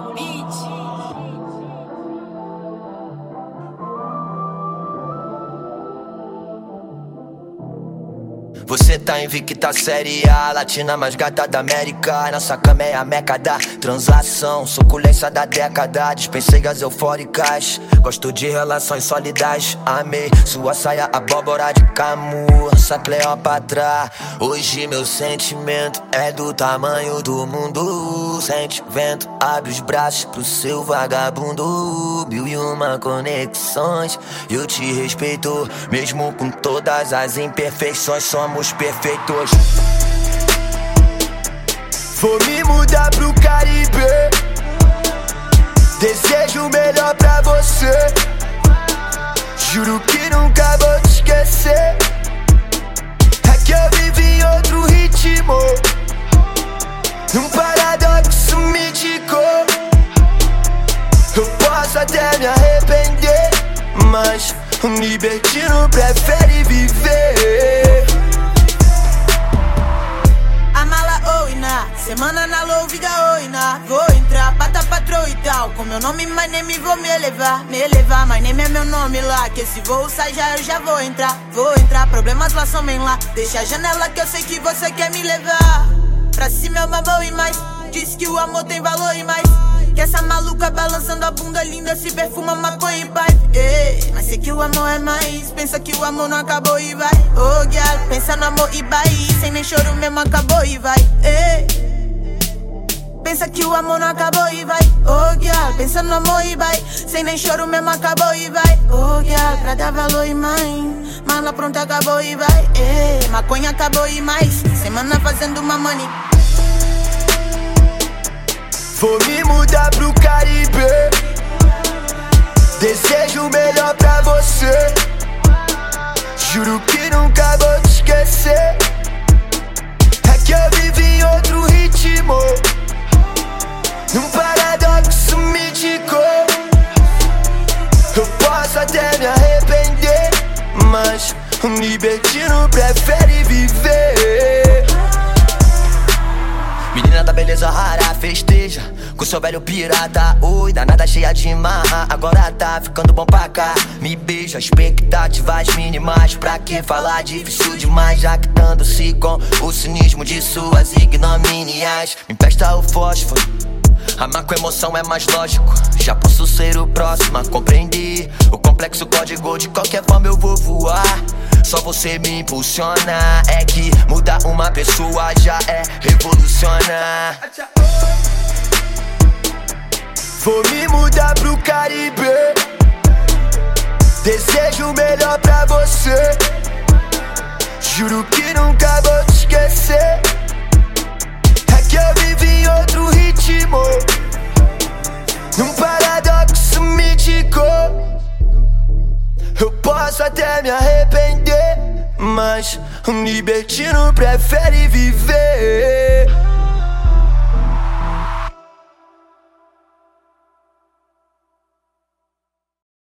no beat. Você tá invicta série A, latina mais gata da América. Nossa cama é a meca da transação, suculência da década. Dispensei as eufóricas, gosto de relações sólidas. Amei sua saia, abóbora de Camus, essa Cleópatra. Hoje meu sentimento é do tamanho do mundo. Sente vento, abre os braços pro seu vagabundo. Mil e uma conexões, eu te respeito, mesmo com todas as imperfeições. Somos perfeitos. Vou me mudar pro Caribe. Desejo o melhor pra você. Juro que até me arrepender. Mas um libertino prefere viver. Semana na Louviga Oina Vou entrar, pata patrão e tal. Com meu nome, my name, vou me elevar Me elevar, my name é meu nome lá Que esse voo sai já, eu já vou entrar. Vou entrar, problemas lá somem lá. Deixa a janela que eu sei que você quer me levar. Pra cima é uma boa e mais Diz que o amor tem valor e mais maluca balançando a bunda linda se perfuma maconha e. Ei, mas sei que o amor é mais. Pensa que o amor não acabou e vai. Oh, girl, pensa no amor e vai. Sem nem choro mesmo acabou e vai. Pensa que o amor não acabou e vai. Oh, girl, pensa no amor e vai. Sem nem choro mesmo acabou e vai. Oh, girl, pra dar valor e mãe. Mala pronta acabou e vai. Maconha acabou e mais. Semana fazendo uma money. Vou me mudar pro Caribe. Desejo o melhor pra você. Juro que nunca vou te esquecer. É que eu vivi em outro ritmo. Num paradoxo mítico Eu posso até me arrepender Mas um libertino prefere viver beleza rara, festeja. Com seu velho pirata, oi, danada cheia de marra. Agora tá ficando bom pra cá. Me beija, expectativas mínimas. Pra que falar difícil demais? Jactando-se com o cinismo de suas ignomínias. Me empresta o fósforo. Amar com emoção é mais lógico. Já posso ser o próximo a compreender. O complexo código de qualquer forma eu vou voar. Só você me impulsiona. É que mudar uma pessoa já é revolucionar. Vou me mudar pro Caribe. Desejo o melhor pra você. Juro que nunca posso até me arrepender Mas um libertino prefere viver